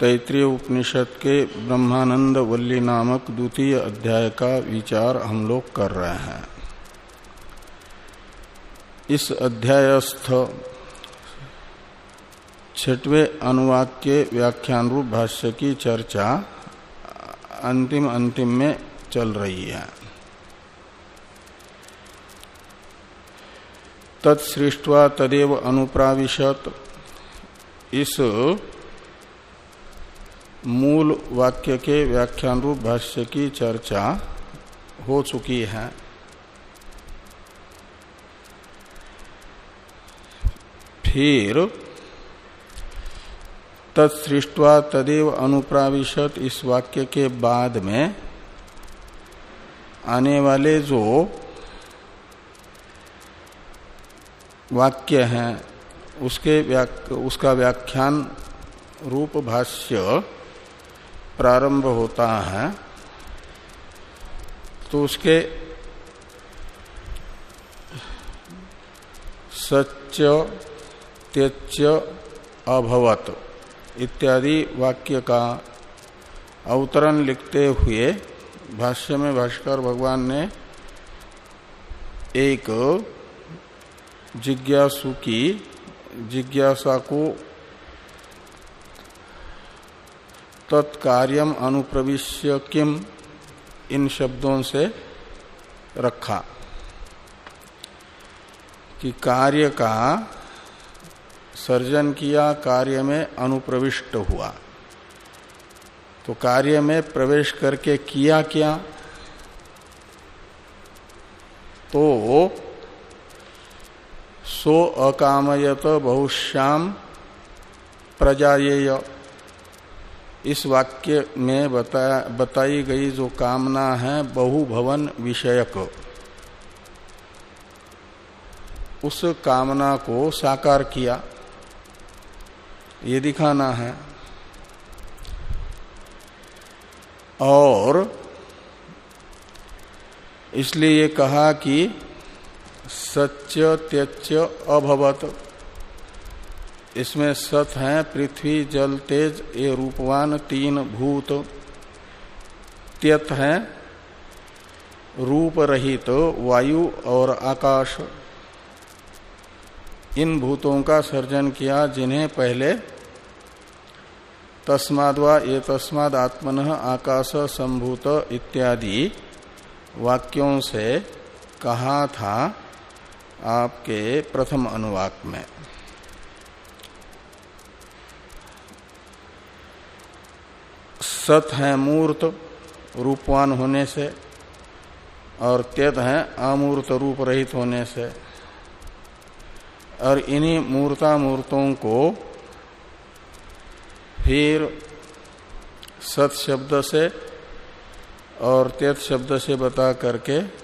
तैतृय उपनिषद के ब्रह्मानंद वल्ली नामक द्वितीय अध्याय का विचार हम लोग कर रहे हैं। इस अध्यायस्थ छठवें अनुवाद के व्याख्यान रूप भाष्य की चर्चा अंतिम अंतिम में चल रही है। तत्सृष्टवा तदेव अनुप्राविशत इस मूल वाक्य के व्याख्यान रूप भाष्य की चर्चा हो चुकी है। फिर तत्सृष्टवा तदेव अनुप्राविशत इस वाक्य के बाद में आने वाले जो वाक्य हैं उसके व्याक, उसका व्याख्यान रूप भाष्य प्रारंभ होता है तो उसके सच्च त्यच अभवत इत्यादि वाक्य का अवतरण लिखते हुए भाष्य में भाष्कर भगवान ने एक जिज्ञासु की जिज्ञासा को तत्कार्यम अनुप्रविश्य किम इन शब्दों से रखा कि कार्य का सर्जन किया, कार्य में अनुप्रविष्ट हुआ। तो कार्य में प्रवेश करके किया क्या? तो सो अकामयत बहुश्याम प्रजाएय इस वाक्य में बताया बताई गई जो कामना है, बहुभवन विषयक। उस कामना को साकार किया। ये दिखाना है। और इसलिए ये कहा कि सच्य त्यच अभवत। इसमें सत है, पृथ्वी, जल, तेज, ये रूपवान तीन भूत। त्यत है रूप रहित तो वायु और आकाश। इन भूतों का सर्जन किया जिन्हें पहले तस्माद्वा ये तस्माद आत्मन आकाश संभूत इत्यादि वाक्यों से कहा था। आपके प्रथम अनुवाक में। सत है मूर्त, रूपवान होने से, और त्यत है अमूर्त रूप रहित होने से। और इन्हीं मूर्ता मूर्तों को फिर सत शब्द से और त्यत शब्द से बता करके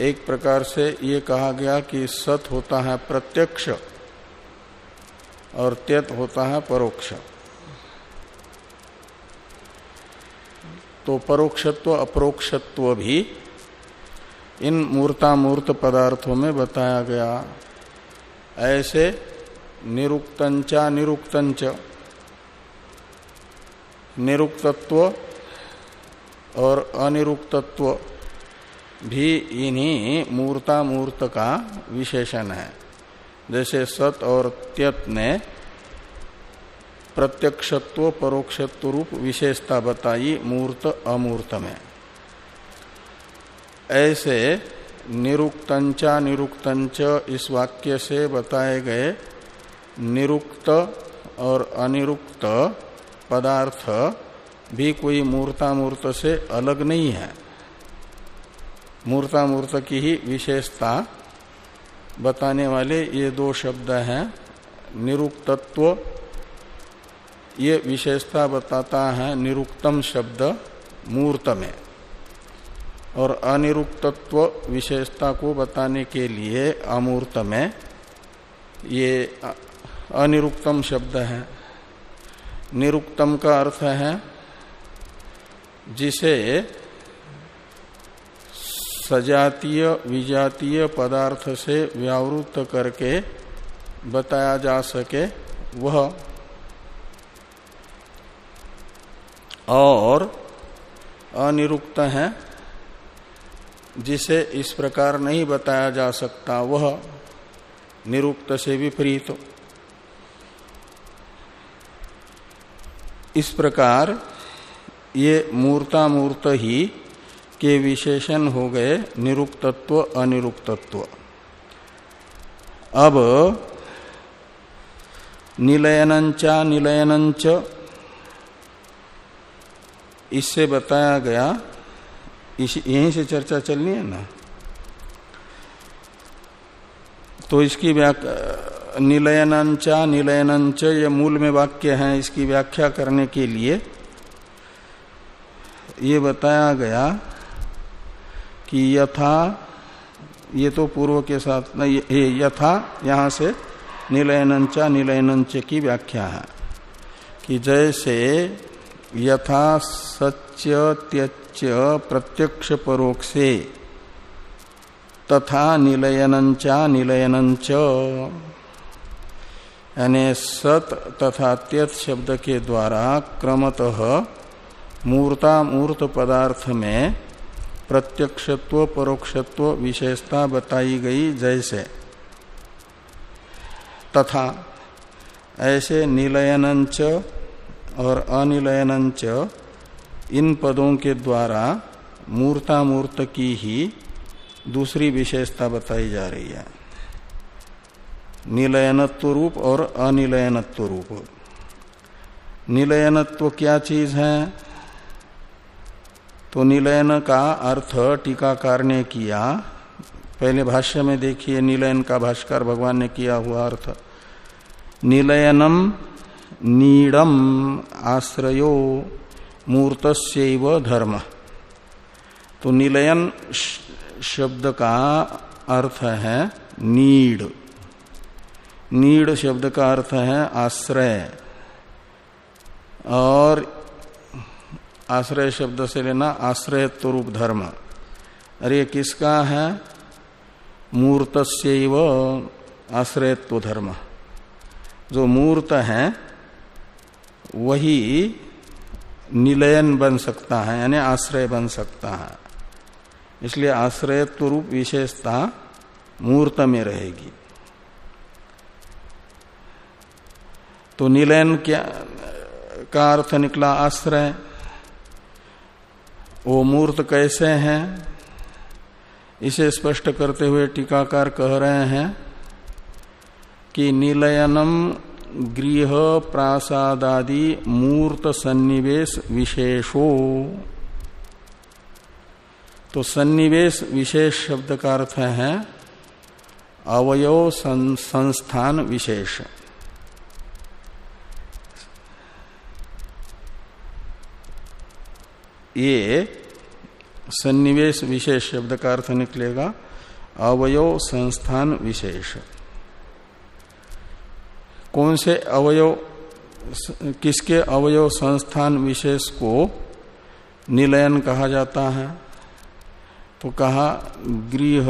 एक प्रकार से ये कहा गया कि सत होता है प्रत्यक्ष और त्यत होता है परोक्ष। तो परोक्षत्व, अप्रोक्षत्व भी इन मूर्तामूर्त पदार्थों में बताया गया। ऐसे निरुक्तंचा, निरुक्तंच, निरुक्तत्व और अनिरुक्तत्व भी इन्हीं मूर्तामूर्त का विशेषण है। जैसे सत और त्यत ने प्रत्यक्षत्व, परोक्षत्व रूप विशेषता बताई मूर्त अमूर्त में। ऐसे निरुक्तंचा, निरुक्तंच इस वाक्य से बताए गए निरुक्त और अनिरुक्त पदार्थ भी कोई मूर्तामूर्त से अलग नहीं है। मूर्तामूर्त की ही विशेषता बताने वाले ये दो शब्द हैं। निरुक्तत्व, ये विशेषता बताता है निरुक्तम शब्द मूर्त में। और अनिरुक्तत्व विशेषता को बताने के लिए अमूर्त में ये अनिरुक्तम शब्द है। निरुक्तम का अर्थ है जिसे सजातीय, विजातीय पदार्थ से व्यावृत्त करके बताया जा सके, वह और अनिरुक्त है, जिसे इस प्रकार नहीं बताया जा सकता, वह निरुक्त से विपरीत। इस प्रकार ये मूर्तामूर्त ही के विशेषण हो गए निरुक्तत्व, अनिरुक्तत्व। अब निलयनंचा निलयनंच इससे बताया गया यहीं से चर्चा चलनी है ना? तो इसकी व्याख्या निलयनंचा निलयनंच ये मूल में वाक्य है, इसकी व्याख्या करने के लिए। ये बताया गया कि यथा, ये तो पूर्व के साथ, नहीं, ये यथा, यहाँ से निलयनंचा निलयनंच की व्याख्या है, कि जैसे यथा सत्य त्यच प्रत्यक्ष परोक्षे, तथा निलयनंचा निलयनंच। यानी सत तथा त्यत शब्द के द्वारा क्रमतः मूर्ता मूर्त पदार्थ में प्रत्यक्षत्व, परोक्षत्व विशेषता बताई गई जैसे। तथा ऐसे निलयनंच और अनिलयनंच इन पदों के द्वारा मूर्तामूर्त की ही दूसरी विशेषता बताई जा रही है। निलयनत्व रूप और अनिलयनत्व रूप। निलयनत्व क्या चीज़ है? तो निलयन का अर्थ टीकाकार ने किया। पहले भाष्य में देखिए, निलयन का भाष्कर भगवान ने किया हुआ अर्थ। निलयनम नीडम आश्रयो मूर्त धर्म। तो निलयन शब्द का अर्थ है नीड। नीड शब्द का अर्थ है आश्रय। और आश्रय शब्द से लेना आश्रयत्व रूप धर्म। अरे, किसका है? मूर्त से आश्रयत्व धर्म। जो मूर्त है, वही निलयन बन सकता है, यानी आश्रय बन सकता है। इसलिए आश्रयत्व रूप विशेषता मूर्त में रहेगी। तो निलयन क्या, का अर्थ निकला आश्रय? वो मूर्त कैसे हैं? इसे स्पष्ट करते हुए टीकाकार कह रहे हैं कि निलयनम गृह प्रासादादि मूर्त सन्निवेश विशेषो। तो सन्निवेश विशेष शब्द का अर्थ है अवयव संस्थान विशेष। ये सन्निवेश विशेष शब्द का अर्थ निकलेगा, अवयव संस्थान विशेष। कौन से अवयव, किसके अवयव संस्थान विशेष को निलयन कहा जाता है? तो कहा, गृह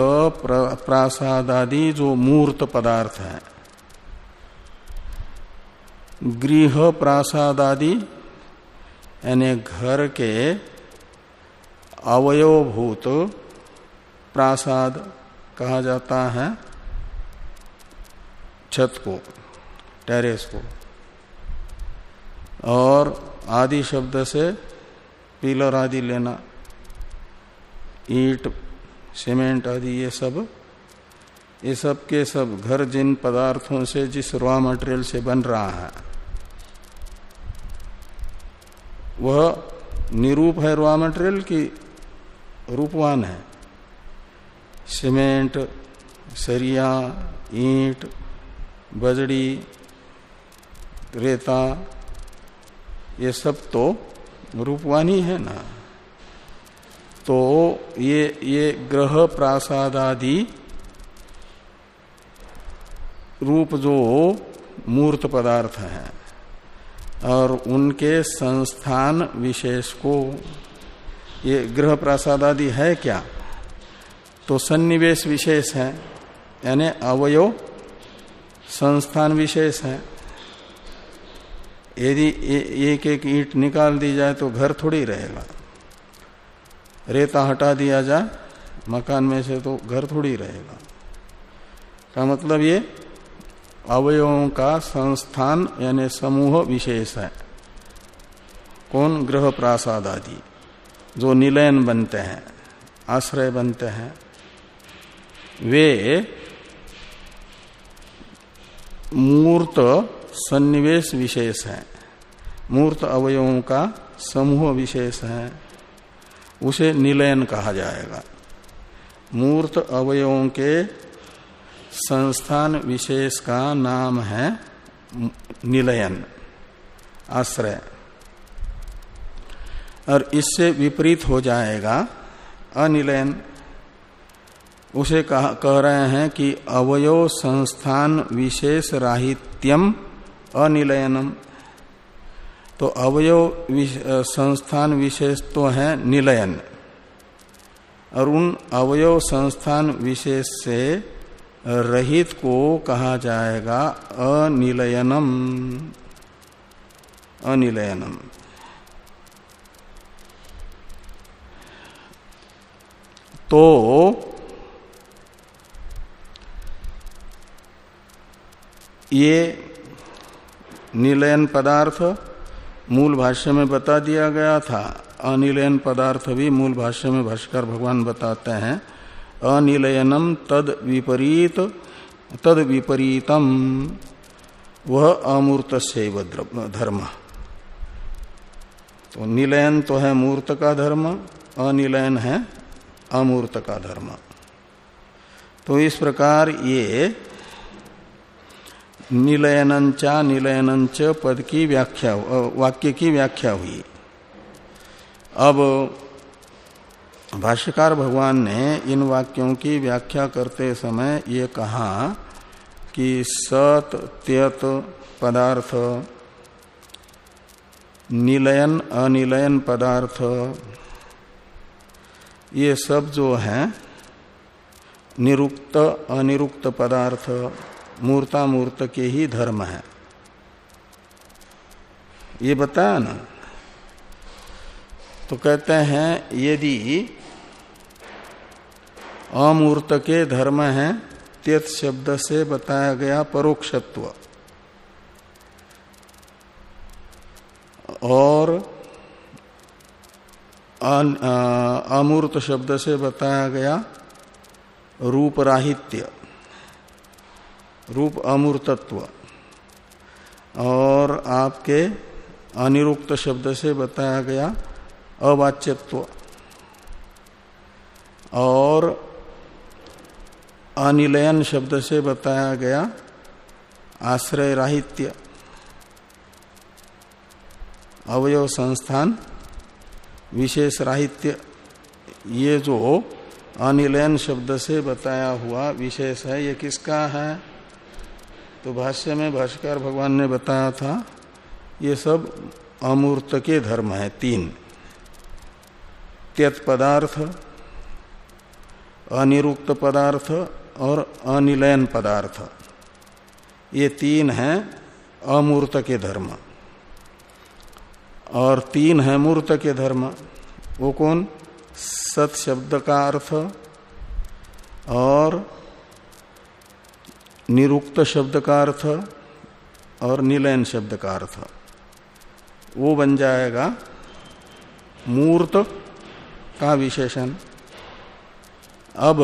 प्रासादादि जो मूर्त पदार्थ है। गृह प्रासाद आदि यानी घर के अवयवभूत प्रासाद कहा जाता है। छत को, टेरेस को। और आदि शब्द से पिलर आदि लेना, ईट, सीमेंट आदि ये सब ये सब के सब घर जिन पदार्थों से जिस रॉ मटेरियल से बन रहा है, वह निरूप है रॉ मटेरियल की रूपवान है। सीमेंट, सरिया, ईंट बजड़ी रेता, ये सब तो रूपवान ही है ना। तो ये ये ग्रह प्रासादादि रूप जो मूर्त पदार्थ है और उनके संस्थान विशेष को ये गृह प्रसाद आदि है क्या? तो सन्निवेश विशेष है, यानी अवयव संस्थान विशेष है। यदि एक एक ईंट निकाल दी जाए तो घर थोड़ी रहेगा। रेता हटा दिया जाए, मकान में से तो घर थोड़ी रहेगा। का मतलब ये अवयवों का संस्थान, यानी समूह विशेष है। कौन? ग्रह प्रासाद आदि। जो निलयन बनते हैं, आश्रय बनते हैं, वे मूर्त सन्निवेश विशेष है। मूर्त अवयवों का समूह विशेष है। उसे निलयन कहा जाएगा। मूर्त अवयवों के संस्थान विशेष का नाम है निलयन, आश्रय। और इससे विपरीत हो जाएगा। अनिलयन उसे कह, कह रहे हैं कि अवयव संस्थान विशेष राहित्यम अनिलयनम। तो अवयव संस्थान विशेष तो है निलयन। और उन अवयव संस्थान विशेष से रहित को कहा जाएगा अनिलयनम। अनिलयनम। तो ये निलयन पदार्थ मूल भाष्य में बता दिया गया था। अनिलयन पदार्थ भी मूल भाष्य में भाष्कर भगवान बताते हैं। अनिलयनम तद विपरीत, तद विपरीतम। वह अमूर्त से धर्म। तो निलयन तो है मूर्त का धर्म, अनिलयन है अमूर्त का धर्म। तो इस प्रकार ये निलयनंचा, निलयनंच पद की व्याख्या, वाक्य की व्याख्या हुई। अब भाष्यकार भगवान ने इन वाक्यों की व्याख्या करते समय ये कहा कि सत, त्यत, पदार्थ, निलयन, अनिलयन पदार्थ ये सब जो है, निरुक्त, अनिरुक्त पदार्थ, मूर्तामूर्त के ही धर्म है। ये बताया ना? तो कहते हैं, यदि अमूर्त के धर्म है, त्यत शब्द से बताया गया परोक्षत्व। और अमूर्त शब्द से बताया गया रूप राहित्य रूप अमूर्तत्व, और आपके अनिरुक्त शब्द से बताया गया अवाच्यत्व, और अनिलयन शब्द से बताया गया आश्रय राहित्य अवयव संस्थान विशेष राहित्य ये जो अनिलयन शब्द से बताया हुआ विशेष है, ये किसका है? तो भाष्य में भाष्कर भगवान ने बताया था, ये सब अमूर्त के धर्म है, तीन। त्यत पदार्थ, अनिरुक्त पदार्थ और अनिलयन पदार्थ। ये तीन हैं अमूर्त के धर्म। और तीन है मूर्त के धर्म। वो कौन? सत शब्द का अर्थ और निरुक्त शब्द का अर्थ और निलयन शब्द का अर्थ। वो बन जाएगा मूर्त का विशेषण। अब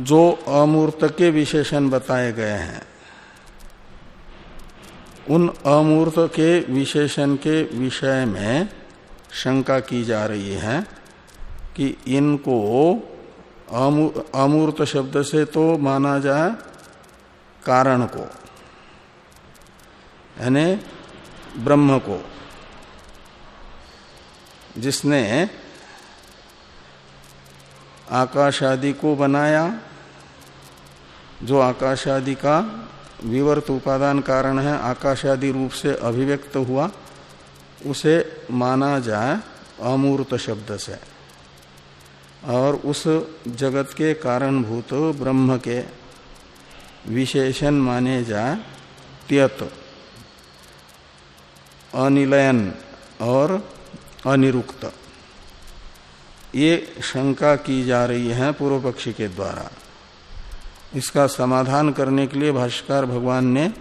जो अमूर्त के विशेषण बताए गए हैं उन अमूर्त के विशेषण के विषय में शंका की जा रही है कि इनको अमूर्त शब्द से तो माना जाए कारण को, यानी ब्रह्म को, जिसने आकाश आदि को बनाया, जो आकाश आदि का विवर्त उपादान कारण है आकाश आदि रूप से अभिव्यक्त हुआ, उसे माना जाए अमूर्त शब्द से। और उस जगत के कारणभूत ब्रह्म के विशेषण माने जाए त्यत, अनिलयन और अनिरुक्त। ये शंका की जा रही है पूर्व पक्षी के द्वारा। इसका समाधान करने के लिए भाष्कर भगवान ने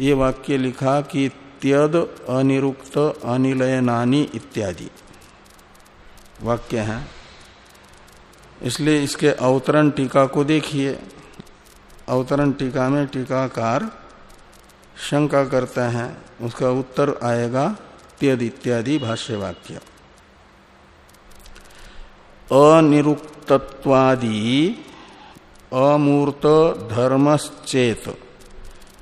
ये वाक्य लिखा कि त्यद अनिरुक्त अनिलयनानी इत्यादि। वाक्य है। इसलिए इसके अवतरण टीका को देखिए। अवतरण टीका में टीकाकार शंका करते हैं। उसका उत्तर आएगा त्यद इत्यादि भाष्य वाक्य अनिरुक्तत्वादि अमूर्त धर्मश्चेत।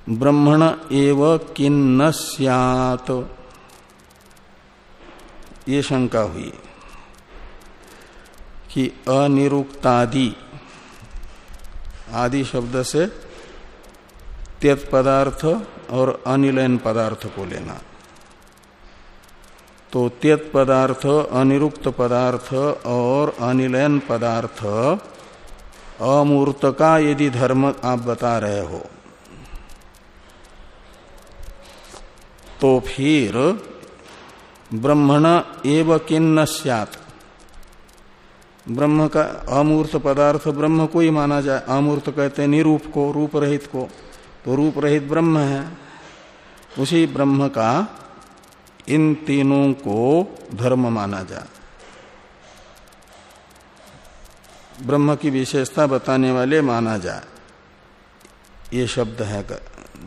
ब्रह्मण एव किन्न सियात। ये शंका हुई कि अनिरुक्तादि, आदि शब्द से त्यत पदार्थ और अनिलयन पदार्थ को लेना। तो त्यत पदार्थ, अनिरुक्त पदार्थ और अनिलयन पदार्थ अमूर्त का यदि धर्म आप बता रहे हो तो फिर ब्रह्मण एव किन्न स्यात। ब्रह्म का अमूर्त पदार्थ ब्रह्म को ही माना जाए। अमूर्त कहते निरूप को, रूप रहित को। तो रूप रहित ब्रह्म है। उसी ब्रह्म का इन तीनों को धर्म माना जाए ब्रह्म की विशेषता बताने वाले माना जाए। ये शब्द है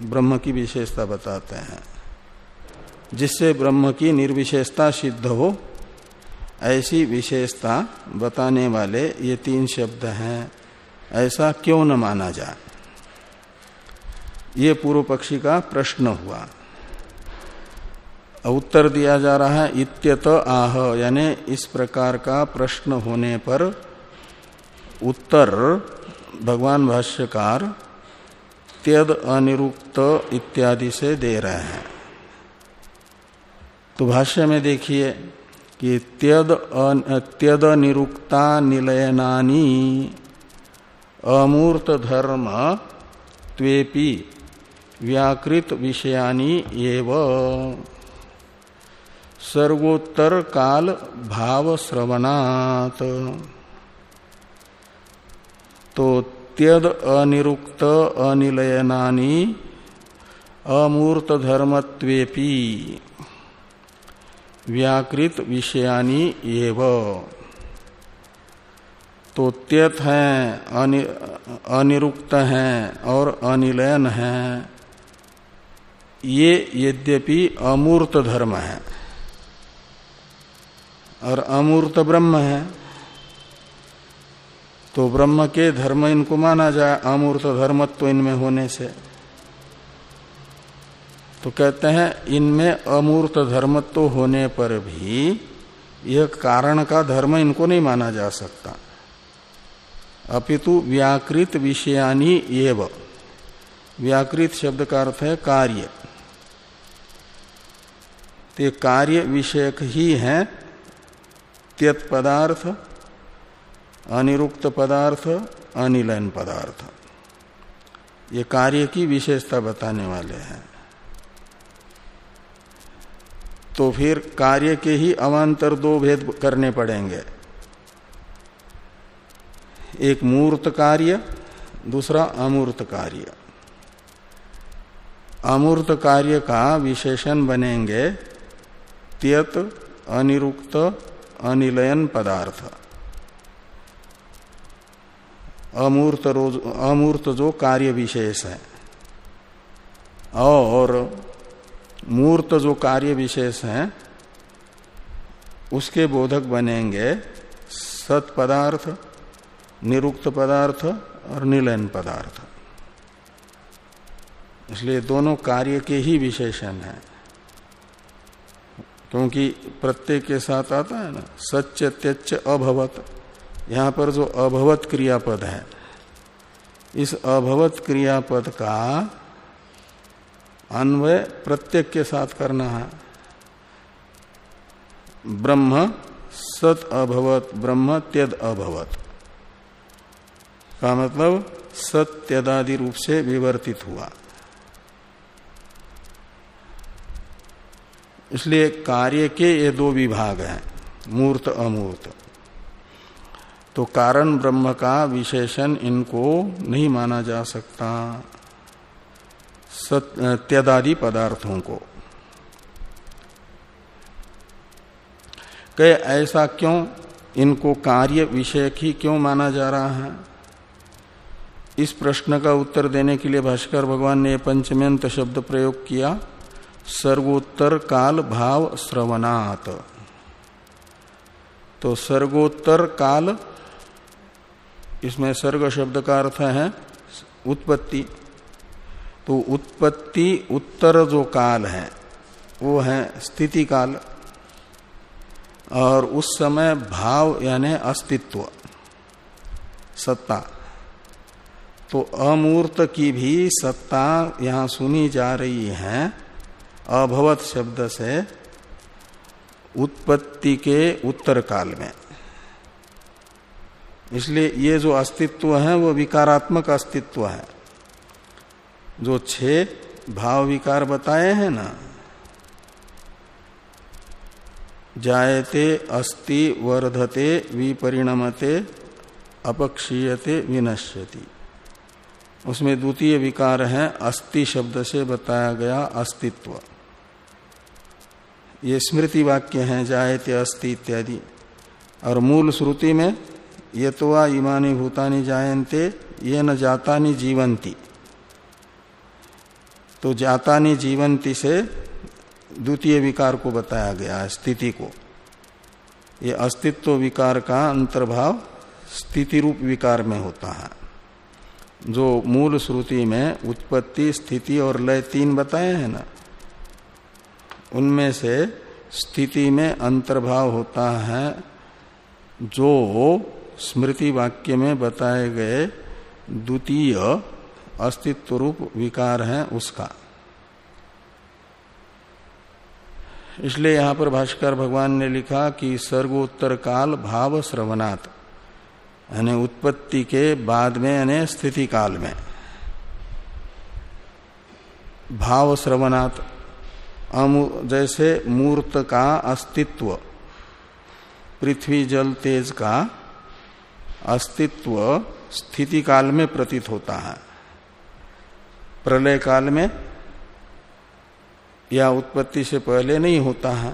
ब्रह्म की विशेषता बताते हैं। जिससे ब्रह्म की निर्विशेषता सिद्ध हो, ऐसी विशेषता बताने वाले ये तीन शब्द हैं। ऐसा क्यों न माना जाए? ये पूर्व पक्षी का प्रश्न हुआ। उत्तर दिया जा रहा है, इत्यत आह, यानी इस प्रकार का प्रश्न होने पर उत्तर, भगवान भाष्यकार त्यद अनिरुक्त इत्यादि से दे रहे हैं। तो भाष्य में देखिए कि त्यद त्यद निरुक्ता निलयनानी, अमूर्त धर्म त्वेपि व्याकृत विषयानी एव। सर्वोत्तर काल भाव श्रवणात तो त्यद अनिरुक्त अनिलयनानी अमूर्त धर्मत्वेपी व्याकृत विषयानी एव। तो त्यत हैं अनिरुक्त हैं और अनिलयन हैं, ये यद्यपि अमूर्त धर्म है। और अमूर्त ब्रह्म है। तो ब्रह्म के धर्म इनको माना जाए अमूर्त धर्मत्व तो इनमें होने से। तो कहते हैं, इनमें अमूर्त धर्मत्व तो होने पर भी यह कारण का धर्म इनको नहीं माना जा सकता। अपितु व्याकृत विषयानी एव। व्याकृत शब्द का अर्थ है कार्य। तो कार्य विषयक ही है, त्यत पदार्थ अनिरुक्त पदार्थ, अनिलयन पदार्थ। ये कार्य की विशेषता बताने वाले हैं। तो फिर कार्य के ही अवान्तर दो भेद करने पड़ेंगे। एक मूर्त कार्य, दूसरा अमूर्त कार्य। अमूर्त कार्य का विशेषण बनेंगे, त्यत, अनिरुक्त, अनिलयन पदार्थ। अमूर्त रोज, अमूर्त जो कार्य विशेष है। और मूर्त जो कार्य विशेष है, उसके बोधक बनेंगे सत पदार्थ निरुक्त पदार्थ और निलयन पदार्थ। इसलिए दोनों कार्य के ही विशेषण हैं। क्योंकि प्रत्येक के साथ आता है ना सच त्यच अभवत। यहाँ पर जो अभवत क्रियापद है, इस अभवत क्रियापद का अन्वय प्रत्येक के साथ करना है। ब्रह्म सत अभवत, ब्रह्म त्यद अभवत का मतलब सत्यदादि रूप से विवर्तित हुआ। इसलिए कार्य के ये दो विभाग हैं, मूर्त, अमूर्त। तो कारण ब्रह्म का विशेषण इनको नहीं माना जा सकता। त्यदादि पदार्थों को। कहे, ऐसा क्यों? इनको कार्य विषय ही क्यों माना जा रहा है? इस प्रश्न का उत्तर देने के लिए भास्कर भगवान ने पंचम्यंत शब्द प्रयोग किया सर्वोत्तर काल भाव श्रवणात। तो सर्गोत्तर काल इसमें सर्ग शब्द का अर्थ है उत्पत्ति। तो उत्पत्ति उत्तर जो काल है, वो है स्थिति काल और उस समय भाव यानी अस्तित्व, सत्ता। तो अमूर्त की भी सत्ता यहाँ सुनी जा रही है, अभवत शब्द से उत्पत्ति के उत्तर काल में। इसलिए ये जो अस्तित्व है, वो विकारात्मक अस्तित्व है। जो छह भाव विकार बताए हैं ना, जायते, अस्ति, वर्धते, विपरिणमते, अपक्षीयते, विनश्यति। उसमें द्वितीय विकार है, अस्ति शब्द से बताया गया अस्तित्व। ये स्मृति वाक्य हैं, जायते, अस्ति इत्यादि। और मूल श्रुति में ये तो इमानी भूतानी जायन्ते ये न जातानी जीवंती तो जातानी जीवंती से द्वितीय विकार को बताया गया है स्थिति को। ये अस्तित्व विकार का अंतर्भाव स्थिति रूप विकार में होता है। जो मूल श्रुति में उत्पत्ति, स्थिति और लय तीन बताए हैं ना, उनमें से स्थिति में अंतर्भाव होता है जो स्मृति वाक्य में बताए गए द्वितीय अस्तित्व रूप विकार है उसका। इसलिए यहाँ पर भाष्कर भगवान ने लिखा कि सर्वोत्तर काल भाव श्रवनात् यानी उत्पत्ति के बाद में, यानी स्थिति काल में। भाव श्रवणात् जैसे मूर्त का अस्तित्व, पृथ्वी जल तेज का अस्तित्व स्थिति काल में प्रतीत होता है। प्रलय काल में या उत्पत्ति से पहले नहीं होता है।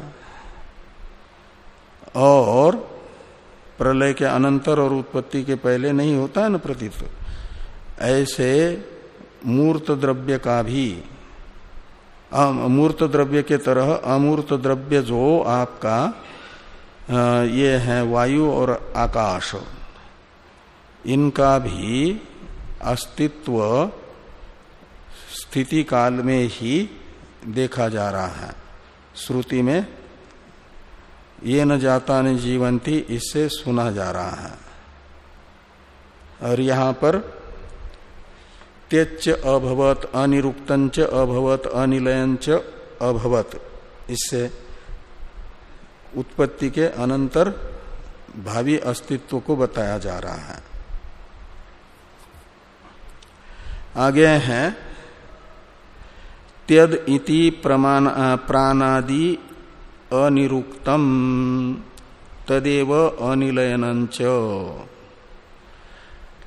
और प्रलय के अनंतर और उत्पत्ति के पहले नहीं होता है ना प्रतीत। ऐसे मूर्त द्रव्य का भी मूर्त द्रव्य के तरह अमूर्त द्रव्य जो आपका ये है वायु और आकाश। इनका भी अस्तित्व स्थिति काल में ही देखा जा रहा है। श्रुति में, ये न जाता न जीवंती इससे सुना जा रहा है। और यहाँ पर त्यच अभवत अनिरुक्तंच अभवत अनिलयंच अभवत। इससे उत्पत्ति के अनंतर भावी अस्तित्व को बताया जा रहा है। आगे हैं। त्यद इति प्रमाण प्राणादि अनिरुक्तम। तदेव अनिलयन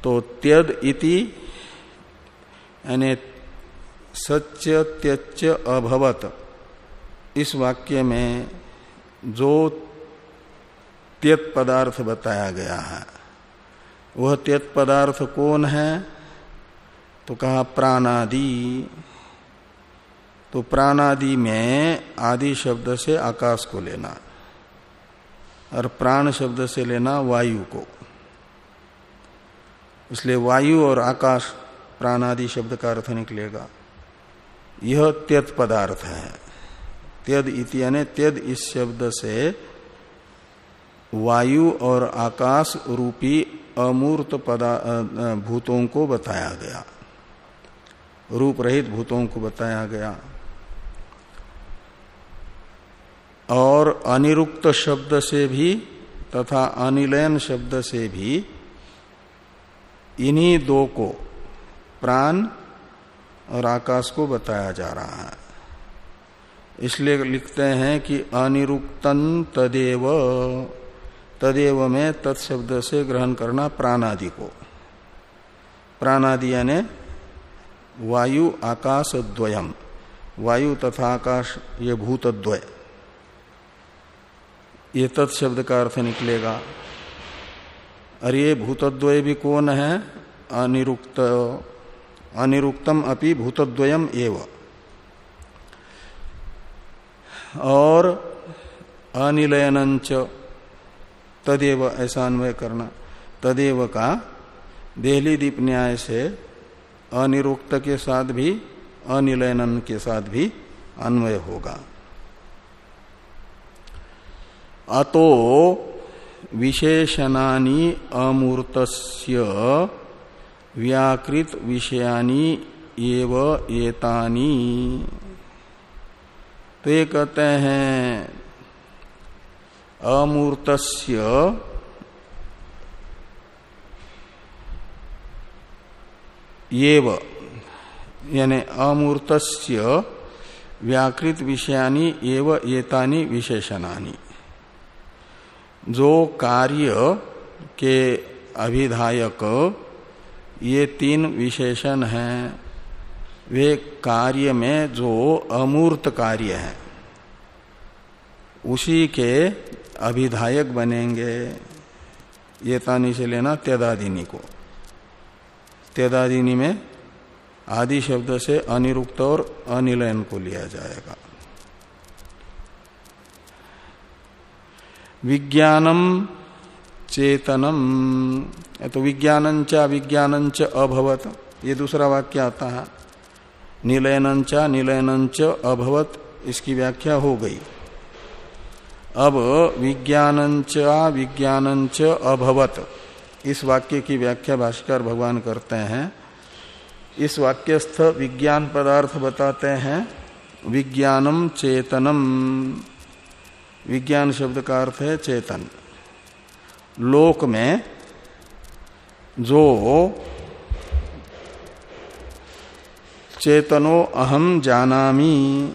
तो त्यद इति, यानी सच्य त्यच अभवत। इस वाक्य में जो त्यत पदार्थ बताया गया है, वह त्यत पदार्थ कौन है? तो कहा प्राणादि। तो प्राणादि में आदि शब्द से आकाश को लेना और प्राण शब्द से लेना वायु को। इसलिए वायु और आकाश प्राणादि शब्द का अर्थ निकलेगा। यह त्यत पदार्थ है। त्यद इति यानी त्यद इस शब्द से वायु और आकाश रूपी अमूर्त पदा भूतों को बताया गया। रूप रहित भूतों को बताया गया। और अनिरुक्त शब्द से भी तथा अनिलयन शब्द से भी इन्हीं दो को प्राण और आकाश को बताया जा रहा है। इसलिए लिखते हैं कि अनिरुक्तन तदेव तदेव में तत्शब्द से ग्रहण करना प्राणादि को। प्राणादि यानी वायु आकाश द्वयम वायु तथा आकाश, ये भूतद्वय। ये तत्शब्द का अर्थ निकलेगा। और ये भूतद्वय भी कौन है? अनिरुक्त, अनिरुक्तम अपि भूतद्वयम एव। और अनिलयनंच तदेव ऐसा अन्वय करना। तदेव का देहली दीप न्याय से अनिरुक्त के साथ भी, अनिलयनन के साथ भी अन्वय होगा। अतो विशेषणानि अमूर्तस्य व्याकृत विषयानी एव एतानी। तो ये कहते हैं, अमूर्तस्य येव, यानी अमूर्तस्य व्याकृत विषयानी एव एतानी विशेषणानी। जो कार्य के अभिधायक, ये तीन विशेषण हैं, वे कार्य में जो अमूर्त कार्य है, उसी के अभिधायक बनेंगे। ये तानी से लेना त्यदादिनी को। त्यदादिनी में आदि शब्द से अनिरुक्त और अनिलयन को लिया जाएगा। विज्ञानम चेतनम तो विज्ञानंच विज्ञानंच अभवत, ये दूसरा वाक्य आता है। निलयन च निलयन च अभवत, इसकी व्याख्या हो गई। अब विज्ञान च विज्ञान विज्ञानंच अभवत। इस वाक्य की व्याख्या भाष्कर भगवान करते हैं। इस वाक्यस्थ विज्ञान पदार्थ बताते हैं, विज्ञानम चेतनम। विज्ञान शब्द का अर्थ है चेतन। लोक में जो चेतनो अहम जानामी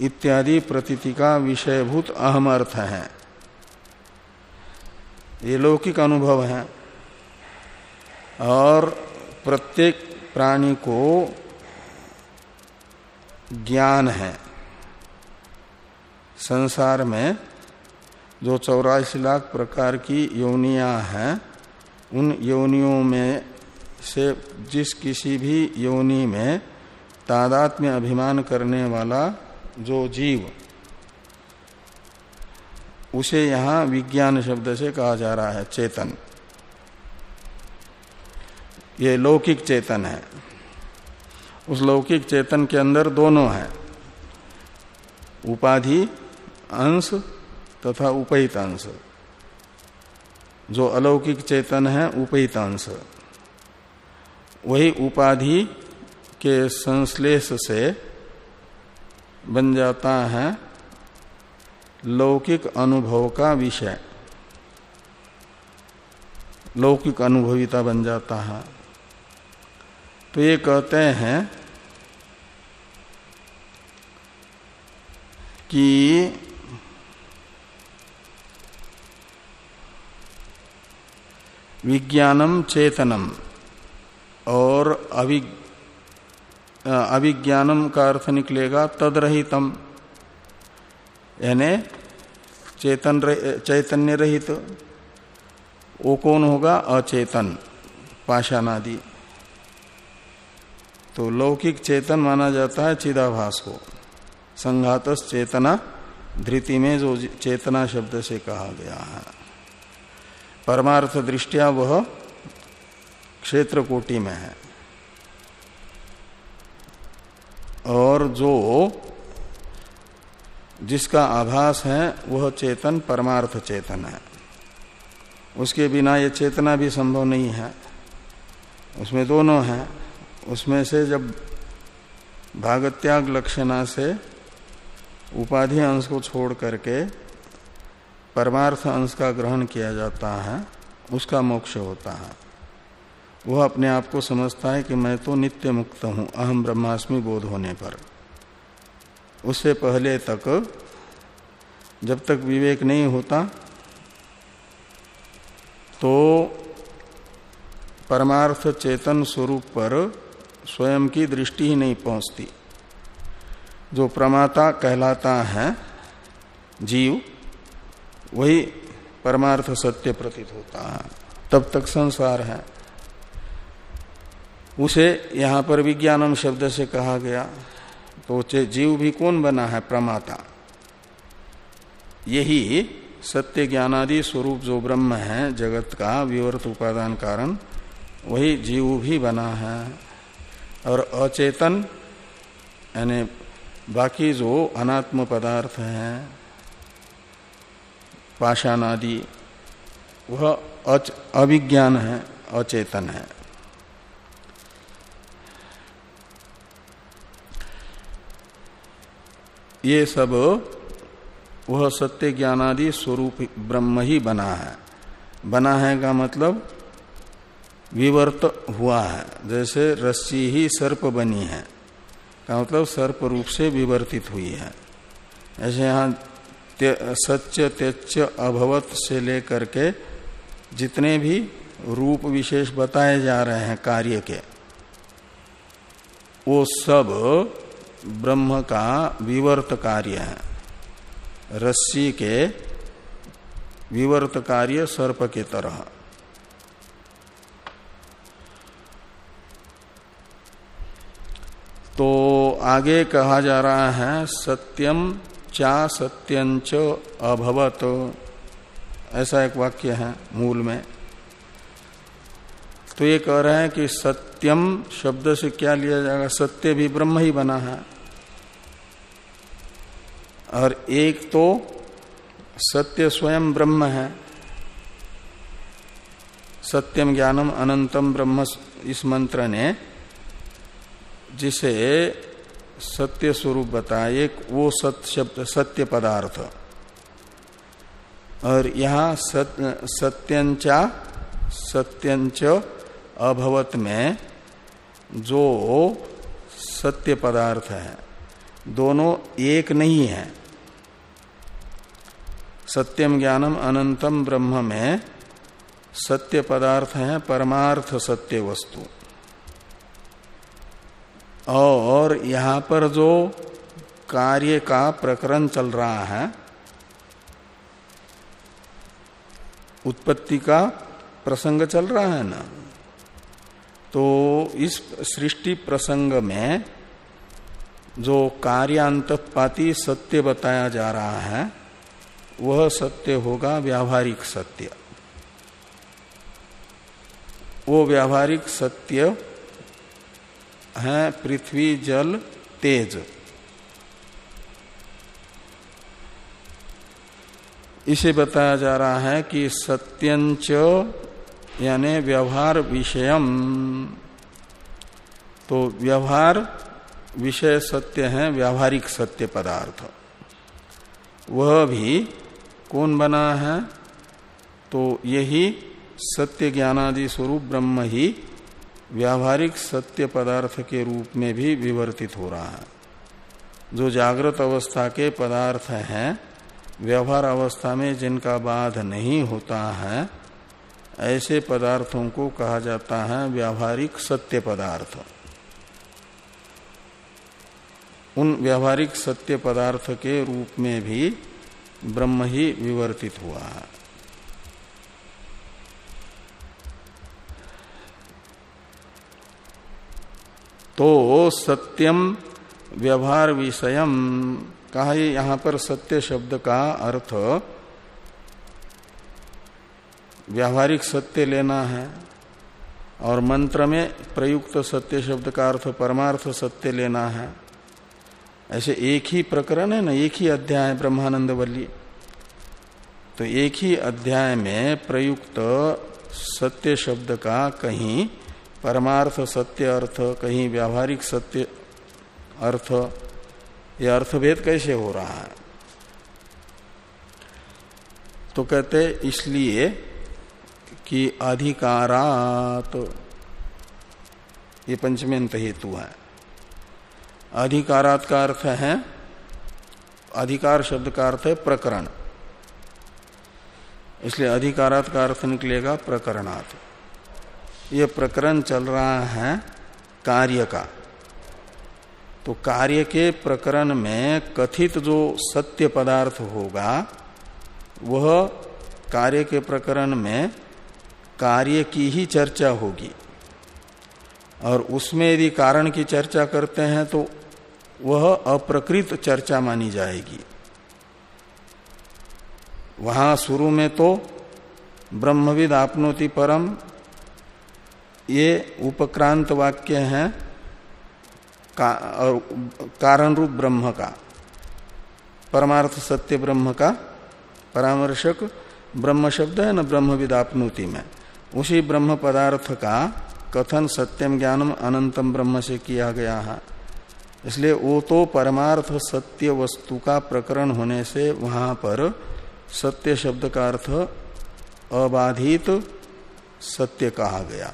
इत्यादि प्रतीति का विषयभूत अहम अर्थ है। ये लौकिक अनुभव है। और प्रत्येक प्राणी को ज्ञान है। संसार में जो चौरासी लाख प्रकार की योनिया हैं, उन योनियों में से जिस किसी भी योनि में तादात में अभिमान करने वाला जो जीव, उसे यहाँ विज्ञान शब्द से कहा जा रहा है, चेतन। ये लौकिक चेतन है। उस लौकिक चेतन के अंदर दोनों है। उपाधि, अंश तथा उपहित अंश जो अलौकिक चेतन है उपहित अंश वही उपाधि के संश्लेष से बन जाता है लौकिक अनुभव का विषय। लौकिक अनुभविता बन जाता है। तो ये कहते हैं कि विज्ञानम चेतनम और अवि अभिज्ञानम का अर्थ निकलेगा तदरहितम, यानी चेतन चैतन्य रहित। वो कौन होगा? अचेतन, पाषाणादि। तो लौकिक चेतन माना जाता है चिदाभास को। संघातस चेतना, धृति में जो चेतना शब्द से कहा गया है। परमार्थ दृष्टिया वह क्षेत्र कोटि में है। और जो जिसका आभास है, वह चेतन परमार्थ चेतन है। उसके बिना ये चेतना भी संभव नहीं है। उसमें दोनों हैं। उसमें से जब भागत्याग लक्षणा से उपाधि अंश को छोड़ करके परमार्थ अंश का ग्रहण किया जाता है, उसका मोक्ष होता है। वह अपने आप को समझता है कि मैं तो नित्य मुक्त हूँ, अहम ब्रह्मास्मि बोध होने पर। उससे पहले तक जब तक विवेक नहीं होता तो परमार्थ चेतन स्वरूप पर स्वयं की दृष्टि ही नहीं पहुँचती। जो प्रमाता कहलाता है, जीव, वही परमार्थ सत्य प्रतीत होता है। तब तक संसार है। उसे यहाँ पर विज्ञानम शब्द से कहा गया तो जीव भी कौन बना है? प्रमाता। यही सत्य ज्ञानादि स्वरूप जो ब्रह्म है, जगत का विवर्त उपादान कारण, वही जीव भी बना है। और अचेतन, यानी बाकी जो अनात्म पदार्थ हैं पाषाण आदि वह अविज्ञान है, अचेतन है। ये सब, वह सत्य ज्ञानादि स्वरूप ब्रह्म ही बना है। बना है का मतलब विवर्त हुआ है। जैसे रस्सी ही सर्प बनी है, का मतलब सर्प रूप से विवर्तित हुई है। ऐसे यहाँ सत्य त्यच अभवत से लेकर के जितने भी रूप विशेष बताए जा रहे हैं कार्य के, वो सब ब्रह्म का विवर्त कार्य है। रस्सी के विवर्त कार्य सर्प के तरह। तो आगे कहा जा रहा है सत्यम चा सत्यंच अभवत। ऐसा एक वाक्य है मूल में। तो ये कह रहे हैं कि सत्यम शब्द से क्या लिया जाएगा? सत्य भी ब्रह्म ही बना है। और एक तो सत्य स्वयं ब्रह्म है। सत्यम ज्ञानम अनंतम ब्रह्म इस मंत्र ने जिसे सत्य स्वरूप बताया एक वो सत्य शब्द, सत्य पदार्थ। और यहाँ सत्य सत्यंचा, सत्यंच अभवत में जो सत्य पदार्थ है, दोनों एक नहीं है। सत्यम ज्ञानम अनंतम ब्रह्म में सत्य पदार्थ है, परमार्थ सत्य वस्तु। और यहाँ पर जो कार्य का प्रकरण चल रहा है, उत्पत्ति का प्रसंग चल रहा है ना? तो इस सृष्टि प्रसंग में जो कार्यांतपाती सत्य बताया जा रहा है, वह सत्य होगा व्यावहारिक सत्य। वो व्यावहारिक सत्य है पृथ्वी जल तेज। इसे बताया जा रहा है कि सत्यंच यानी व्यवहार विषयम। तो व्यवहार विषय सत्य है, व्यावहारिक सत्य पदार्थ। वह भी कौन बना है? तो यही सत्य ज्ञानादि स्वरूप ब्रह्म ही व्यावहारिक सत्य पदार्थ के रूप में भी विवर्तित हो रहा है। जो जागृत अवस्था के पदार्थ हैं, व्यवहार अवस्था में जिनका बाध नहीं होता है, ऐसे पदार्थों को कहा जाता है व्यावहारिक सत्य पदार्थ। उन व्यावहारिक सत्य पदार्थ के रूप में भी ब्रह्म ही विवर्तित हुआ है। तो सत्यम व्यवहार विषयम। कहा यहाँ पर सत्य शब्द का अर्थ, व्यावहारिक सत्य लेना है और मंत्र में प्रयुक्त सत्य शब्द का अर्थ, परमार्थ सत्य लेना है। ऐसे एक ही प्रकरण है ना, एक ही अध्याय ब्रह्मानंद वल्ली। तो एक ही अध्याय में प्रयुक्त सत्य शब्द का कहीं परमार्थ सत्य अर्थ, कहीं व्यावहारिक सत्य अर्थ यह अर्थभेद कैसे हो रहा है? तो कहते इसलिए कि अधिकारात, ये पंचमेंत हेतु है। अधिकारात का अर्थ है, अधिकार शब्द का अर्थ है प्रकरण। इसलिए अधिकारात का अर्थ निकलेगा प्रकरणात्। ये प्रकरण चल रहा है कार्य का। तो कार्य के प्रकरण में कथित जो सत्य पदार्थ होगा, वह कार्य के प्रकरण में कार्य की ही चर्चा होगी। और उसमें यदि कारण की चर्चा करते हैं तो वह अप्रकृत चर्चा मानी जाएगी। वहाँ शुरू में तो ब्रह्मविद आपनोति परम ये उपक्रांत वाक्य है का, कारण रूप ब्रह्म का परमार्थ सत्य ब्रह्म का परामर्शक ब्रह्म शब्द है न ब्रह्म विदापनुति में। उसी ब्रह्म पदार्थ का कथन सत्यम ज्ञानम अनंतम ब्रह्म से किया गया है। इसलिए वो तो परमार्थ सत्य वस्तु का प्रकरण होने से वहाँ पर सत्य शब्द का अर्थ अबाधित सत्य कहा गया।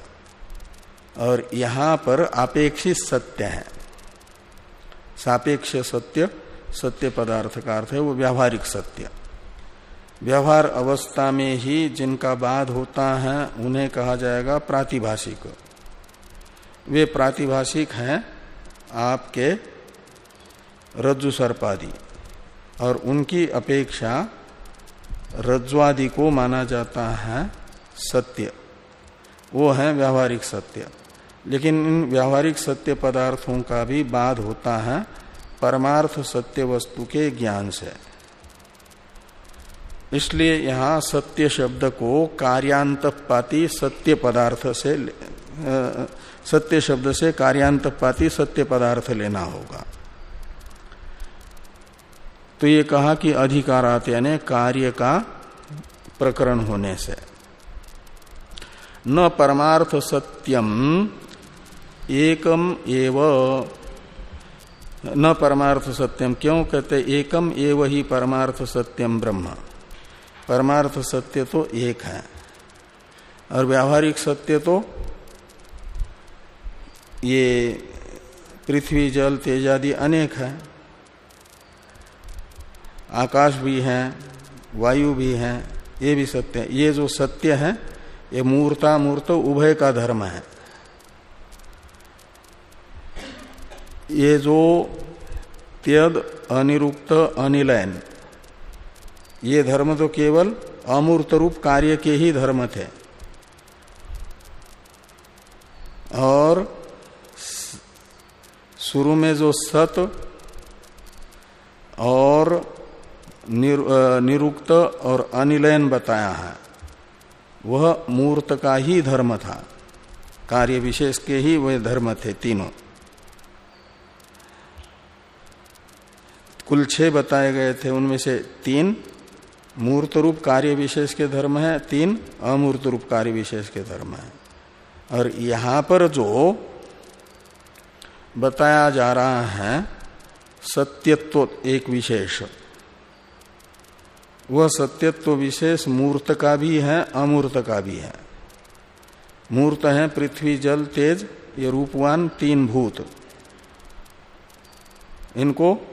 और यहाँ पर अपेक्षित सत्य है। सापेक्ष सत्य सत्य पदार्थ का अर्थ है वो व्यावहारिक सत्य। व्यवहार अवस्था में ही जिनका बाध होता है, उन्हें कहा जाएगा प्रातिभाषिक। वे प्रातिभाषिक हैं आपके रज्जु सर्पादि और उनकी अपेक्षा रज्ज्वादि को माना जाता है सत्य। वो है व्यावहारिक सत्य। लेकिन इन व्यावहारिक सत्य पदार्थों का भी बाध होता है, परमार्थ सत्य वस्तु के ज्ञान से। इसलिए यहाँ सत्य शब्द को कार्यांत पाती सत्य पदार्थ से सत्य शब्द से कार्यांत पाती सत्य पदार्थ लेना होगा। तो ये कहा कि अधिकारात यानी कार्य का प्रकरण होने से। न परमार्थ सत्यम एकम एव। न परमार्थ सत्यम, क्यों कहते एकम एव ही परमार्थ सत्यम ब्रह्म? परमार्थ सत्य तो एक है। और व्यावहारिक सत्य तो ये पृथ्वी, जल, तेज आदि अनेक है। आकाश भी है, वायु भी है, ये भी सत्य है। ये जो सत्य है, ये मूर्ता मूर्त उभय का धर्म है। ये जो त्यद अनिरुक्त अनिलयन ये धर्म तो केवल अमूर्त रूप कार्य के ही धर्म थे। और शुरू में जो सत और निर, निरुक्त और अनिलयन बताया है वह मूर्त का ही धर्म था। कार्य विशेष के ही वह धर्म थे तीनों। कुल छह बताए गए थे, उनमें से तीन मूर्त रूप कार्य विशेष के धर्म है, तीन अमूर्त रूप कार्य विशेष के धर्म है। और यहाँ पर जो बताया जा रहा है, सत्यत्व एक विशेष, वह सत्यत्व विशेष मूर्त का भी है, अमूर्त का भी है। मूर्त है पृथ्वी, जल, तेज, ये रूपवान, तीन भूत। इनको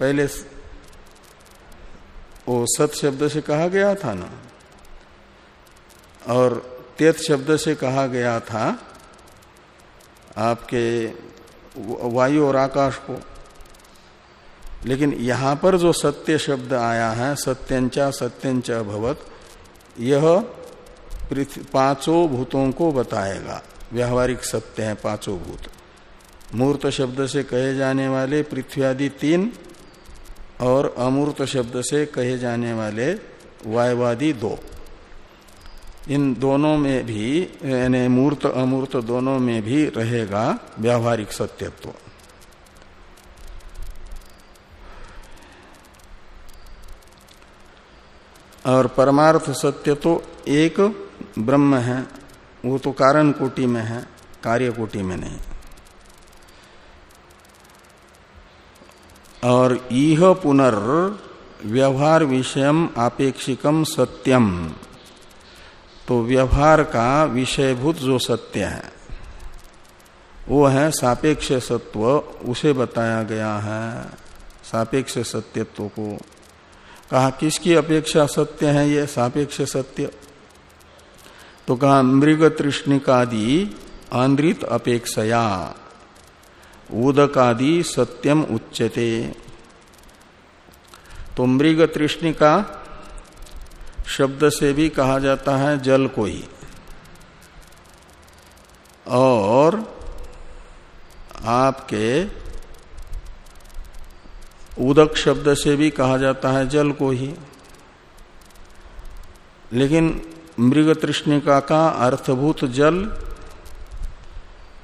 पहले वो सत शब्द से कहा गया था ना? और तेत शब्द से कहा गया था आपके वायु और आकाश को। लेकिन यहाँ पर जो सत्य शब्द आया है, सत्यंचा, सत्यंच भवत यह पाँचों भूतों को बताएगा। व्यावहारिक सत्य है पाँचों भूत। मूर्त शब्द से कहे जाने वाले पृथ्वी आदि तीन और अमूर्त शब्द से कहे जाने वाले वायवादी दो। इन दोनों में भी, यानी मूर्त, अमूर्त दोनों में भी रहेगा व्यावहारिक सत्यत्व। और परमार्थ सत्य तो एक ब्रह्म है, वो तो कारण कोटि में है, कार्य कोटि में नहीं। और इह पुनर् व्यवहार विषयम आपेक्षिकम सत्यम तो व्यवहार का विषयभूत जो सत्य है, वो है सापेक्ष सत्व, उसे बताया गया है सापेक्ष सत्यत्व को। कहा, किसकी अपेक्षा सत्य है ये सापेक्ष सत्य? तो कहा मृग तृष्णिकादि आंद्रित अपेक्षया। उदकादि सत्यम उच्चते तो मृग तृष्णिका शब्द से भी कहा जाता है जल को ही और आपके उदक शब्द से भी कहा जाता है जल को ही लेकिन मृग तृष्णिका का अर्थभूत जल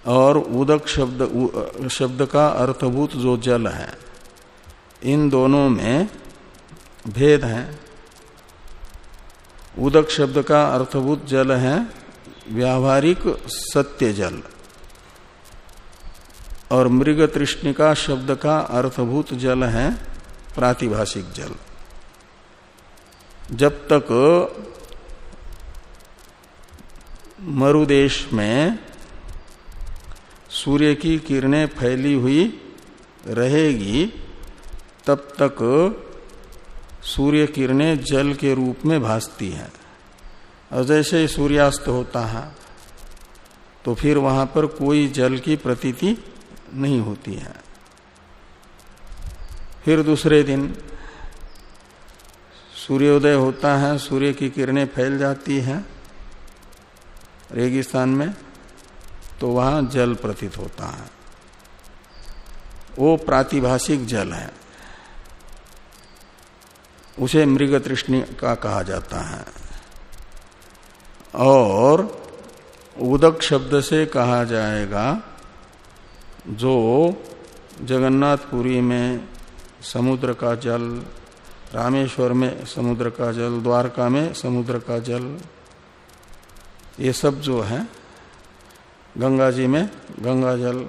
और उदक शब्द शब्द का अर्थभूत जो जल है, इन दोनों में भेद है। उदक शब्द का अर्थभूत जल है, व्यावहारिक सत्य जल। और मृग तृष्णिका शब्द का अर्थभूत जल है, प्रातिभाषिक जल। जब तक मरुदेश में सूर्य की किरणें फैली हुई रहेगी, तब तक सूर्य किरणें जल के रूप में भासती हैं। और जैसे ही सूर्यास्त होता है तो फिर वहाँ पर कोई जल की प्रतीति नहीं होती है। फिर दूसरे दिन सूर्योदय होता है, सूर्य की किरणें फैल जाती हैं, रेगिस्तान में। तो वहाँ जल प्रतीत होता है। वो प्रातिभाषिक जल है। उसे मृग तृष्णि का कहा जाता है। और उदक शब्द से कहा जाएगा, जो जगन्नाथपुरी में समुद्र का जल, रामेश्वर में समुद्र का जल, द्वारका में समुद्र का जल, ये सब जो है गंगा जी में गंगा जल,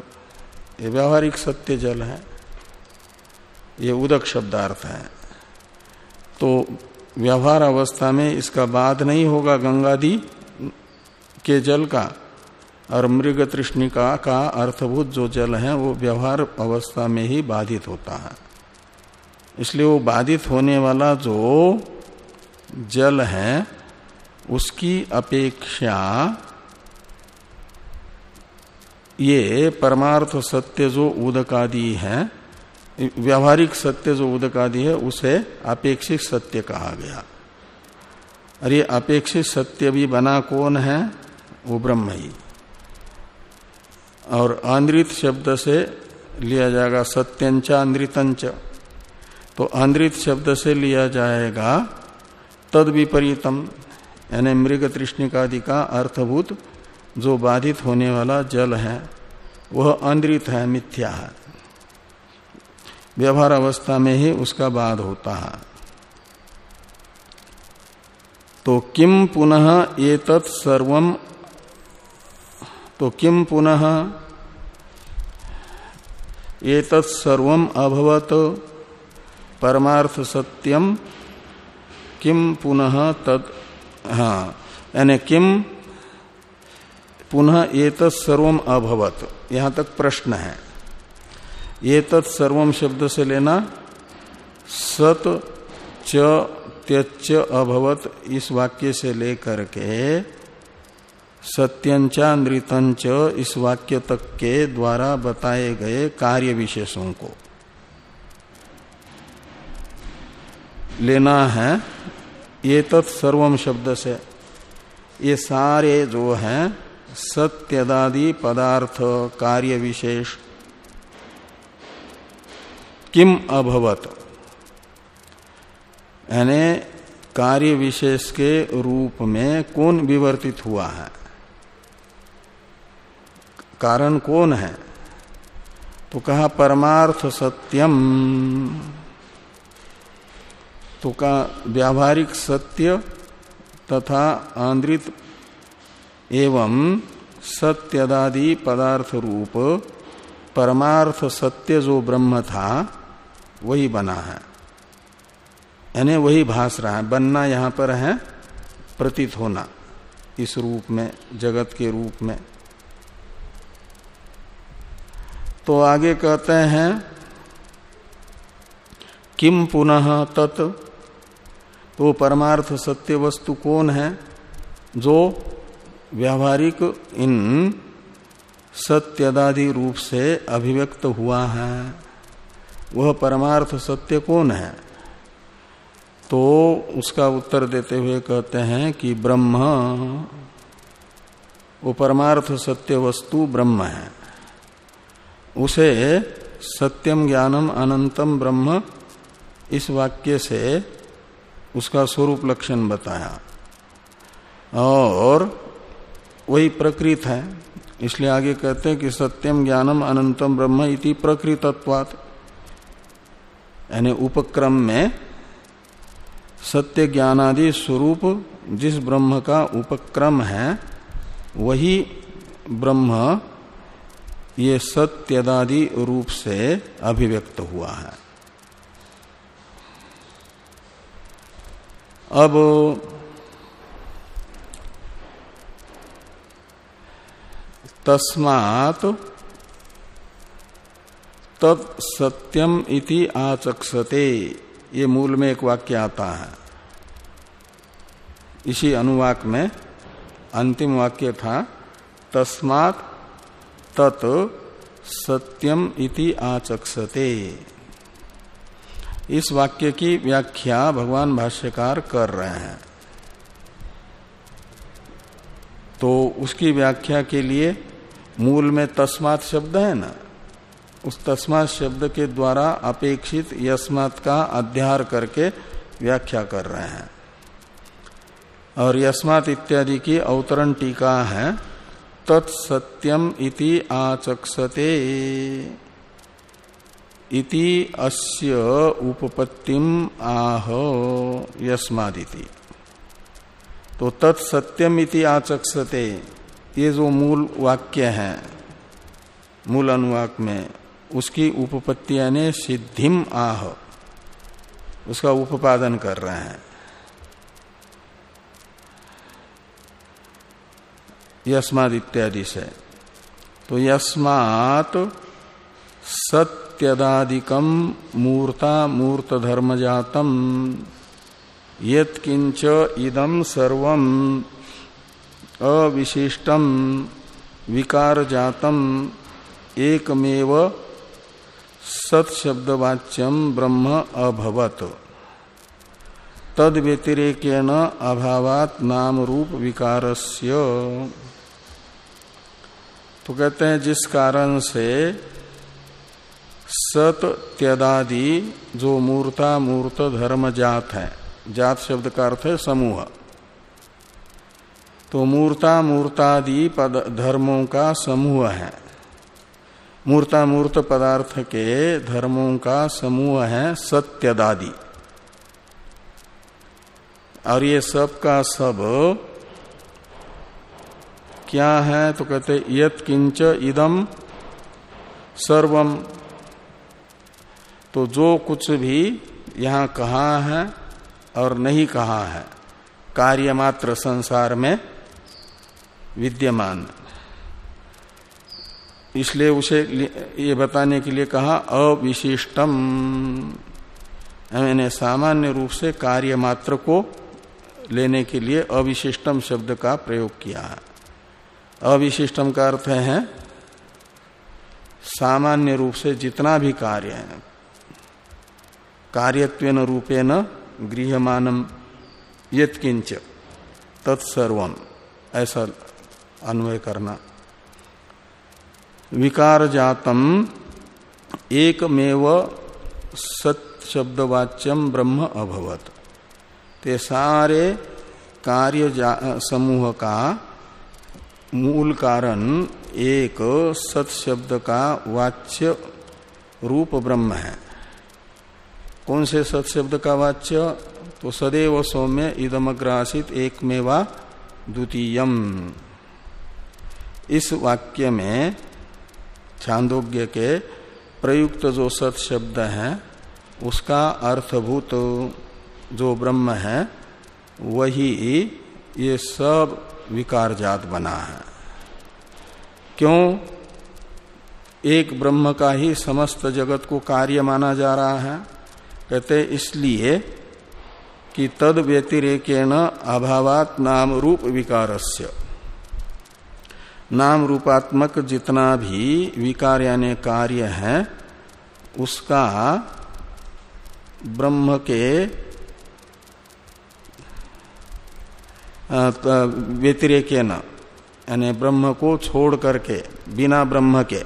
ये व्यावहारिक सत्य जल है। ये उदक शब्दार्थ है। तो व्यवहार अवस्था में इसका बाध नहीं होगा गंगादि के जल का। और मृग तृष्णिका का अर्थभूत जो जल है, वो व्यवहार अवस्था में ही बाधित होता है। इसलिए वो बाधित होने वाला जो जल है, उसकी अपेक्षा ये परमार्थ सत्य जो उदकादि है, व्यावहारिक सत्य जो उदकादि है, उसे अपेक्षित सत्य कहा गया। और ये अपेक्षित सत्य भी बना कौन है? वो ब्रह्म ही। और आंद्रित शब्द से लिया जाएगा सत्यंच आंद्रितंच। तो आंद्रित शब्द से लिया जाएगा तद विपरीतम यानी मृग तृष्णिकादि का अर्थभूत जो बाधित होने वाला जल है, वह आंद्रित है, मिथ्या है। व्यवहार अवस्था में ही उसका बाध होता है। तो किम पुनः ये सर्वम तो किम पुनः ये सर्वम अभवत, परमार्थ सत्यम किम पुनः तद हाँ यानी किम पुनः ये सर्वम अभवत। यहाँ तक प्रश्न है। ये तत्सर्वम शब्द से लेना, सत, च त्यच अभवत इस वाक्य से लेकर के सत्यंचा नृतंच इस वाक्य तक के द्वारा बताए गए कार्य विशेषों को। लेना है ये तत्सर्वम शब्द से, ये सारे जो हैं सत्यदादि पदार्थ कार्य विशेष। किम अभवत? यानी कार्य विशेष के रूप में कौन विवर्तित हुआ है? कारण कौन है? तो कहा परमार्थ सत्यम। तो का व्यावहारिक सत्य तथा आंद्रित एवं सत्यदादि पदार्थ रूप परमार्थ सत्य जो ब्रह्म था, वही बना है। यानी वही भास रहा है, बनना यहाँ पर है, प्रतीत होना, इस रूप में, जगत के रूप में। तो आगे कहते हैं किम पुनः तत् तो परमार्थ सत्य वस्तु कौन है, जो व्यावहारिक इन सत्यदादि रूप से अभिव्यक्त हुआ है। वह परमार्थ सत्य कौन है? तो उसका उत्तर देते हुए कहते हैं कि ब्रह्म, वो परमार्थ सत्य वस्तु ब्रह्म है। उसे सत्यम ज्ञानम अनंतम ब्रह्म इस वाक्य से उसका स्वरूप लक्षण बताया। और वही प्रकृत है। इसलिए आगे कहते हैं कि सत्यम ज्ञानम अनंतम ब्रह्म इति प्रकृतत्वात्। यानी उपक्रम में सत्य ज्ञानादि स्वरूप जिस ब्रह्म का उपक्रम है, वही ब्रह्म ये सत्यदादि रूप से अभिव्यक्त हुआ है। अब तस्मात तत्सत्यम इति आचक्षते। ये मूल में एक वाक्य आता है। इसी अनुवाक में अंतिम वाक्य था, तस्मात तत् सत्यम इति आचक्षते। इस वाक्य की व्याख्या भगवान भाष्यकार कर रहे हैं। तो उसकी व्याख्या के लिए मूल में तस्मात शब्द है ना? उस तस्मात शब्द के द्वारा अपेक्षित यस्मात का अध्यार करके व्याख्या कर रहे हैं। और यस्मात इत्यादि की अवतरण टीका है तत्सत्यम इति आचक्षते। इति अस्य उपपत्तिम आह यस्मादिति। तो तत्सत्यम इति आचक्षते। ये जो मूल वाक्य है, मूल अनुवाक में, उसकी उपपत्ति यानी सिद्धिम आह, उसका उपादन कर रहे हैं। यस्माद इत्यादि से। तो यस्मात सत्य प्रत्यदादिकम मूर्ता मूर्त धर्म जातम यत्किंच इदम सर्व अविशिष्टम विकार जातम एकमेव सत्शब्दवाच्यम ब्रह्म अभवत। तद व्यतिरेकेण अभावात नाम रूप विकारस्य तो कहते हैं, जिस कारण से सत त्यदादि, जो मूर्ता मूर्त धर्म जात है, जात शब्द का अर्थ है समूह। तो मूर्ता मूर्तादि पद धर्मों का समूह है। मूर्ता मूर्त पदार्थ के धर्मों का समूह है सत्यदादि। और ये सब का सब क्या है? तो कहते यत किंच इदम सर्वम। तो जो कुछ भी यहाँ कहा है और नहीं कहा है, कार्य मात्र संसार में विद्यमान। इसलिए उसे ये बताने के लिए कहा, अविशिष्टम। मैंने सामान्य रूप से कार्य मात्र को लेने के लिए अविशिष्टम शब्द का प्रयोग किया। है अविशिष्टम का अर्थ है, सामान्य रूप से जितना भी कार्य है, कार्यत्वेन रूपेण गृहमानम यत्किंच तत्सर्व ऐसा अन्वय करना विकार जातम एकमेव सत्शब्दवाच्यम ब्रह्म अभवत। ते सारे कार्य समूह का मूल कारण एक सत्शब्द का वाच्य रूप ब्रह्म है। कौन से सत्शब्द का वाच्य? तो सदैव सौम्य इदमग्रासित एक मेवा द्वितीयम। इस वाक्य में छांदोग्य के प्रयुक्त जो सत शब्द है, उसका अर्थभूत जो ब्रह्म है, वही ये सब विकार जात बना है। क्यों? एक ब्रह्म का ही समस्त जगत को कार्य माना जा रहा है। कहते, इसलिए कि तद व्यतिरेकेण अभावात नाम रूप विकारस्य। नाम रूपात्मक जितना भी विकार यानी कार्य है, उसका ब्रह्म के व्यतिरेके न, यानी ब्रह्म को छोड़ करके, बिना ब्रह्म के,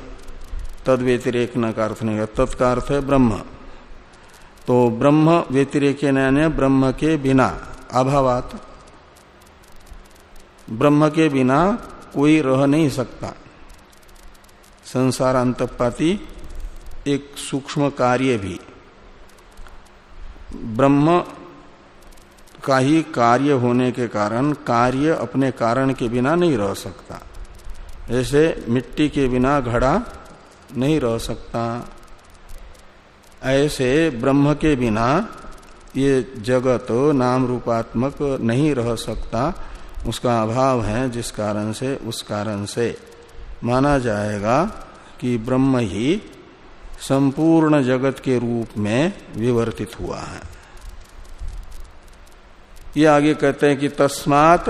तद व्यतिरेक न का अर्थ नहीं तत्का अर्थ है ब्रह्म। तो ब्रह्म व्यतिरेक यानी ब्रह्म के बिना, अभावात, ब्रह्म के बिना कोई रह नहीं सकता। संसार अंतपाती एक सूक्ष्म कार्य भी। ब्रह्म का ही कार्य होने के कारण कार्य अपने कारण के बिना नहीं रह सकता। जैसे मिट्टी के बिना घड़ा नहीं रह सकता। ऐसे ब्रह्म के बिना ये जगत नाम रूपात्मक नहीं रह सकता। उसका अभाव है जिस कारण से, उस कारण से। माना जाएगा कि ब्रह्म ही संपूर्ण जगत के रूप में विवर्तित हुआ है। ये आगे कहते हैं कि तस्मात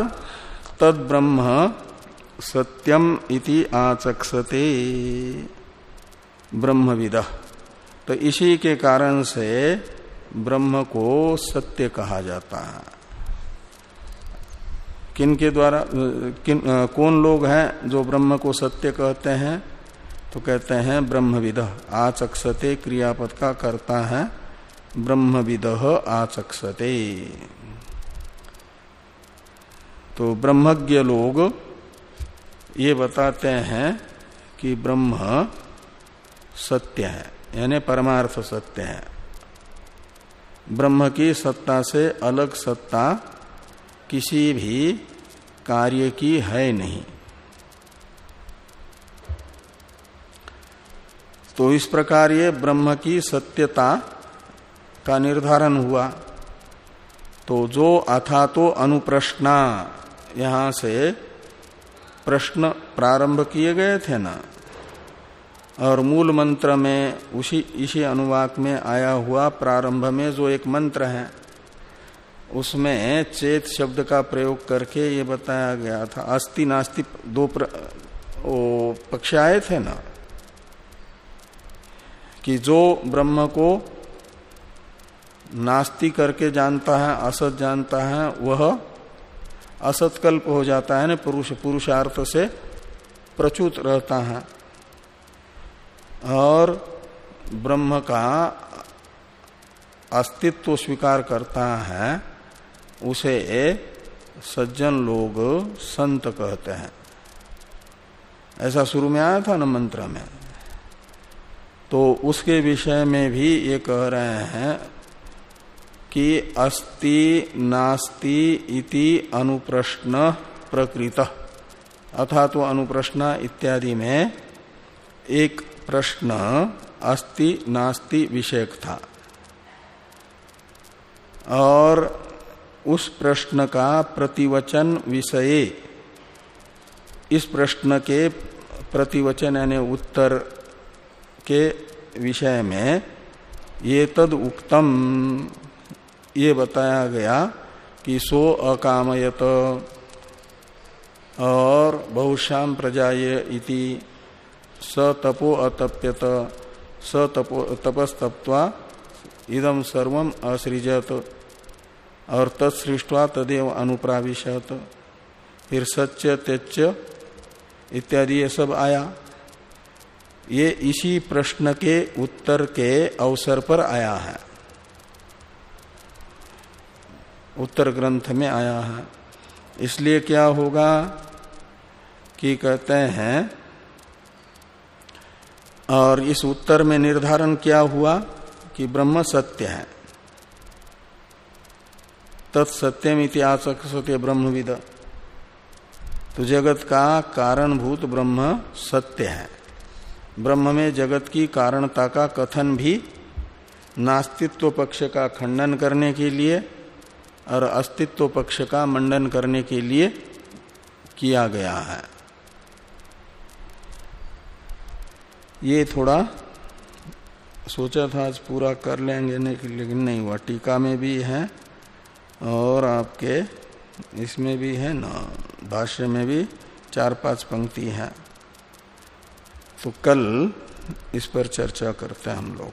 तद ब्रह्म सत्यम इति आचक्षते। ब्रह्मविद। तो इसी के कारण से ब्रह्म को सत्य कहा जाता है। किन के द्वारा किन कौन लोग हैं जो ब्रह्म को सत्य कहते हैं? तो कहते हैं, ब्रह्मविद, आचक्षते क्रियापद का करता है, ब्रह्मविद आचक्षते। तो ब्रह्मज्ञ लोग ये बताते हैं कि ब्रह्म सत्य है, यानी परमार्थ सत्य है। ब्रह्म की सत्ता से अलग सत्ता किसी भी कार्य की है नहीं। तो इस प्रकार ये ब्रह्म की सत्यता का निर्धारण हुआ। तो जो अथा तो अनुप्रश्ना, यहाँ से प्रश्न प्रारंभ किए गए थे ना। और मूल मंत्र में उसी, इसी अनुवाक में आया हुआ प्रारंभ में जो एक मंत्र है। उसमें चेत शब्द का प्रयोग करके ये बताया गया था। अस्ति नास्ति दो प्र, ओ, पक्ष आए थे ना कि जो ब्रह्म को नास्ति करके जानता है असत जानता है वह असतकल्प हो जाता है ना पुरुष पुरुषार्थ से प्रचुत रहता है। और ब्रह्म का अस्तित्व स्वीकार करता है उसे सज्जन लोग संत कहते हैं। ऐसा शुरू में आया था न मंत्र में। तो उसके विषय में भी ये कह रहे हैं कि अस्ति नास्ति इति अनुप्रश्न प्रकृत। अथा तो अनुप्रश्न इत्यादि में एक प्रश्न अस्ति नास्ति विषयक था। और उस प्रश्न का प्रतिवचन विषय। इस प्रश्न के प्रतिवचन यानी उत्तर के विषय में ये तद उक्तम। ये बताया गया कि सो अकामयत और बहुश्याम प्रजाय इति स तपो अतप्यत स तपो तपस्तप्वा इदम सर्व असृजत। और तत्सृष्टवा तदेव अनुप्राविशत। फिर सच्च त्यच इत्यादि ये सब आया। ये इसी प्रश्न के उत्तर के अवसर पर आया है। उत्तर ग्रंथ में आया है। इसलिए क्या होगा कि कहते हैं, और इस उत्तर में निर्धारण क्या हुआ कि ब्रह्म सत्य है। तत्सत्यम इतिहास सत्य ब्रह्मविद। तो जगत का कारणभूत ब्रह्म सत्य है। ब्रह्म में जगत की कारणता का कथन भी नास्तित्व पक्ष का खंडन करने के लिए और अस्तित्व पक्ष का मंडन करने के लिए किया गया है। ये थोड़ा सोचा था आज पूरा कर लेंगे नहीं लेकिन नहीं हुआ। टीका में भी है। और आपके इसमें भी है ना, भाष्य में भी चार पाँच पंक्ति हैं। तो कल इस पर चर्चा करते हैं हम लोग।